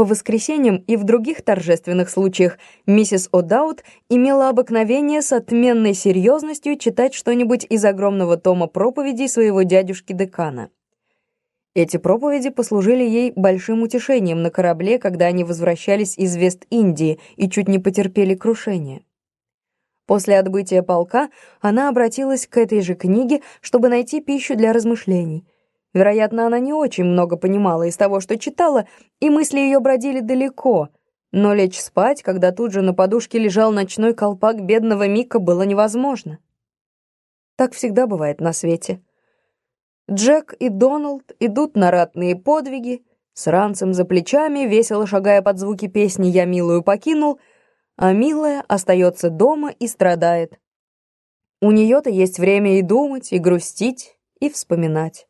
По воскресеньям и в других торжественных случаях миссис О'Даут имела обыкновение с отменной серьезностью читать что-нибудь из огромного тома проповедей своего дядюшки-декана. Эти проповеди послужили ей большим утешением на корабле, когда они возвращались из Вест-Индии и чуть не потерпели крушение. После отбытия полка она обратилась к этой же книге, чтобы найти пищу для размышлений — Вероятно, она не очень много понимала из того, что читала, и мысли ее бродили далеко. Но лечь спать, когда тут же на подушке лежал ночной колпак бедного Мика, было невозможно. Так всегда бывает на свете. Джек и Доналд идут на ратные подвиги, с ранцем за плечами, весело шагая под звуки песни «Я милую покинул», а милая остается дома и страдает. У нее-то есть время и думать, и грустить, и вспоминать.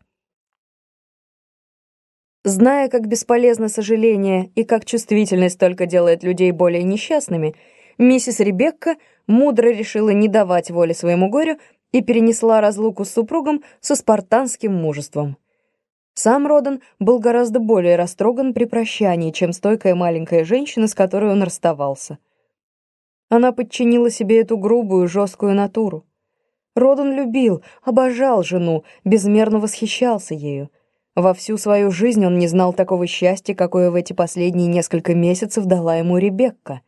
Зная, как бесполезно сожаление и как чувствительность только делает людей более несчастными, миссис Ребекка мудро решила не давать воли своему горю и перенесла разлуку с супругом со спартанским мужеством. Сам Родан был гораздо более растроган при прощании, чем стойкая маленькая женщина, с которой он расставался. Она подчинила себе эту грубую, жесткую натуру. Родан любил, обожал жену, безмерно восхищался ею. Во всю свою жизнь он не знал такого счастья, какое в эти последние несколько месяцев дала ему Ребекка.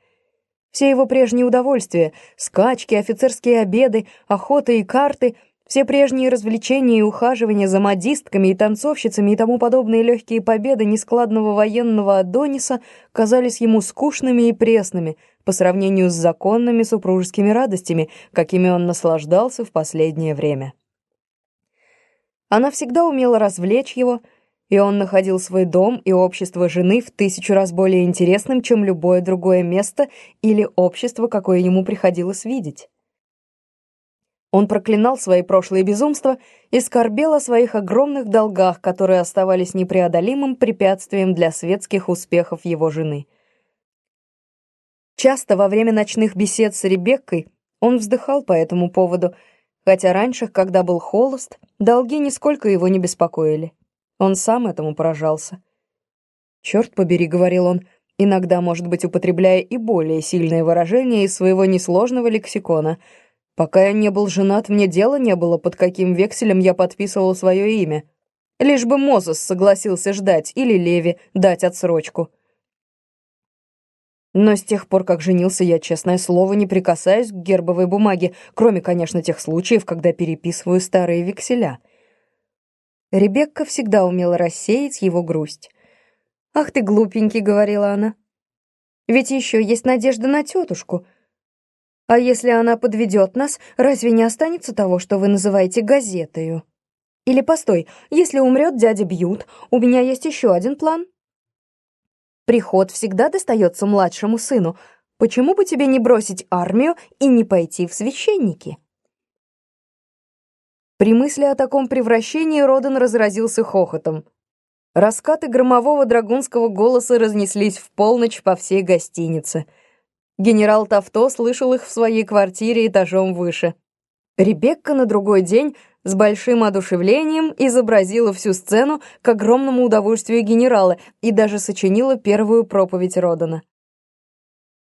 Все его прежние удовольствия — скачки, офицерские обеды, охота и карты — все прежние развлечения и ухаживания за модистками и танцовщицами и тому подобные легкие победы нескладного военного Адониса казались ему скучными и пресными по сравнению с законными супружескими радостями, какими он наслаждался в последнее время. Она всегда умела развлечь его, и он находил свой дом и общество жены в тысячу раз более интересным, чем любое другое место или общество, какое ему приходилось видеть. Он проклинал свои прошлые безумства и скорбел о своих огромных долгах, которые оставались непреодолимым препятствием для светских успехов его жены. Часто во время ночных бесед с Ребеккой он вздыхал по этому поводу — Хотя раньше, когда был холост, долги нисколько его не беспокоили. Он сам этому поражался. «Черт побери», — говорил он, иногда, может быть, употребляя и более сильные выражения из своего несложного лексикона. «Пока я не был женат, мне дела не было, под каким векселем я подписывал свое имя. Лишь бы Мозес согласился ждать или Леви дать отсрочку». Но с тех пор, как женился, я, честное слово, не прикасаюсь к гербовой бумаге, кроме, конечно, тех случаев, когда переписываю старые векселя. Ребекка всегда умела рассеять его грусть. «Ах ты глупенький», — говорила она. «Ведь еще есть надежда на тетушку. А если она подведет нас, разве не останется того, что вы называете газетою? Или, постой, если умрет дядя Бьют, у меня есть еще один план». Приход всегда достается младшему сыну. Почему бы тебе не бросить армию и не пойти в священники?» При мысли о таком превращении Родан разразился хохотом. Раскаты громового драгунского голоса разнеслись в полночь по всей гостинице. Генерал Тавто слышал их в своей квартире этажом выше. Ребекка на другой день с большим одушевлением изобразила всю сцену к огромному удовольствию генерала и даже сочинила первую проповедь Родана.